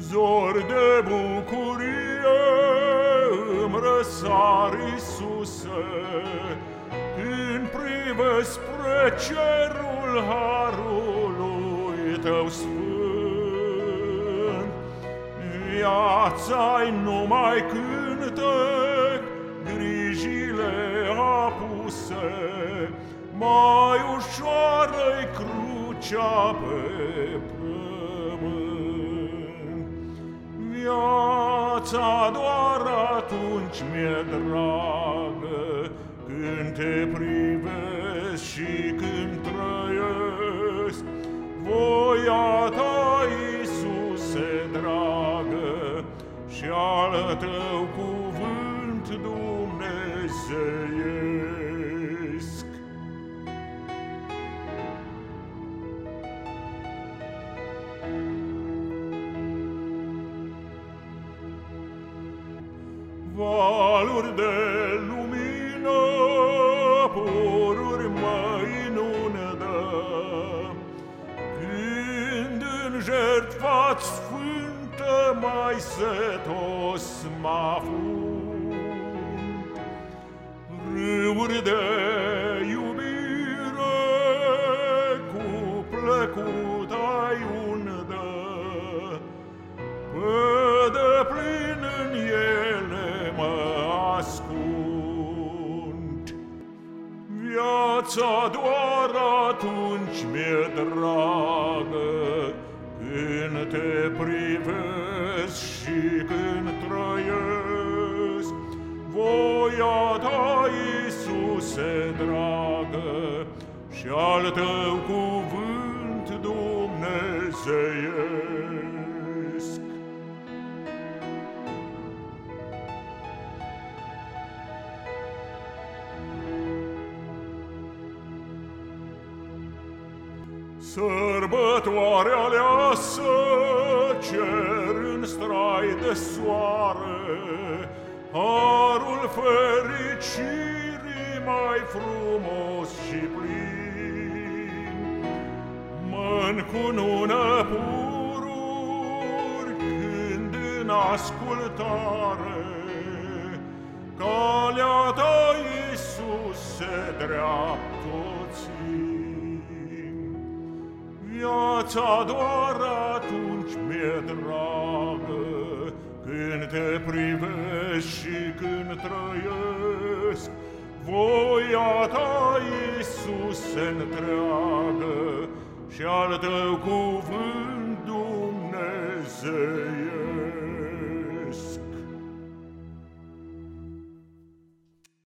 Zor de bucurie îmi răsar, Iisuse, Când privesc spre cerul harului Tău sfânt. Viața-i numai cântec, grijile apuse, Mai ușoară-i crucea pe Viața doar atunci mi-e dragă Când te privesc și când trăiesc. Voia ta, Iisuse dragă Și al tău cuvânt dumnezeiesc valuri de lumină pururi mă inundă. Când în jertfa sfântă mai setos mă afund, râuri de iubire cu plăcut ai undă, pe deplin în el, ascund. Viața doar atunci mi-e dragă, Când te privesc și când trăiesc. Voia ta, Iisuse dragă, Și al tău cuvânt dumnezeiesc. Sărbătoare aleasă, cer în strai de soare, Harul fericirii mai frumos și plin. Mă încunună pururi când în ascultare, Calea ta, Iisuse, dreaptă Viața doar atunci mi-e dragă, Când te privesc și când trăiesc. Voia ta, Iisuse, întreagă, Și al tău cuvânt Dumnezeiesc.